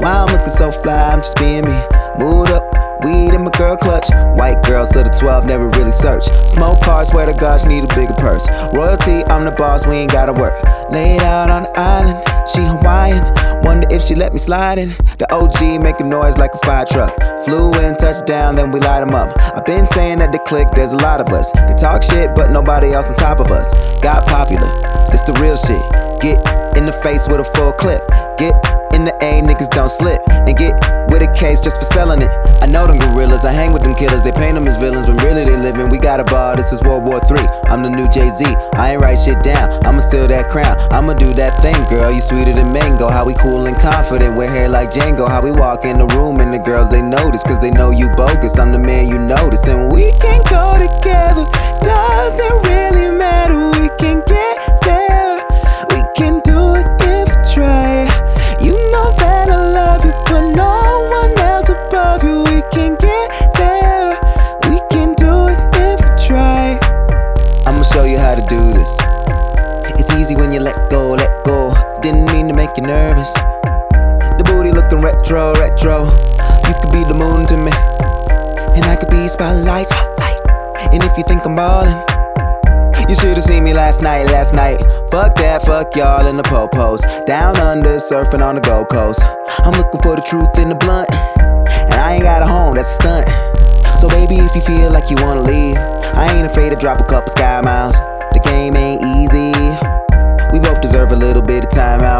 Why I'm looking so fly, I'm just being me. Mood up, weed in my girl clutch. White girls so the 12 never really search. Smoke cars, swear to God, she need a bigger purse. Royalty, I'm the boss, we ain't gotta work. Laid out on the island, she Hawaiian. Wonder if she let me slide in. The OG make a noise like a fire truck. Flew in, touchdown, then we light 'em up. I've been saying that the click, there's a lot of us. They talk shit, but nobody else on top of us. Got popular, it's the real shit. Get in the face with a full clip. Get in the A, niggas don't slip. And get with a case just for selling it. I know them gorillas, I hang with them killers. They paint them as villains when really they living. We got a ball, this is World War III. I'm the new Jay Z. I ain't write shit down, I'ma steal that crown. I'ma do that thing, girl. You sweeter than mango. How we cool and confident, with hair like Django. How we walk in the room and the girls they notice, cause they know you bogus. I'm the man you notice. And we can go together, when you let go, let go. Didn't mean to make you nervous. The booty looking retro, retro. You could be the moon to me, and I could be spotlight, spotlight. And if you think I'm ballin'. You should've seen me last night, last night. Fuck that, fuck y'all in the po-pos. Down under, surfing on the Gold Coast. I'm looking for the truth in the blunt. And I ain't got a home, that's a stunt. So baby, if you feel like you wanna leave, I ain't afraid to drop a couple sky miles. The game ain't little bit of time out.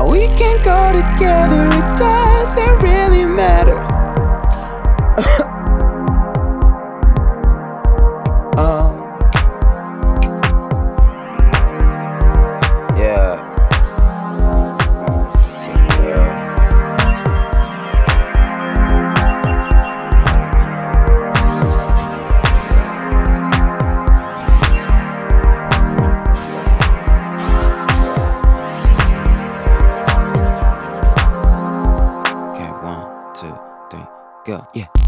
Go. Yeah.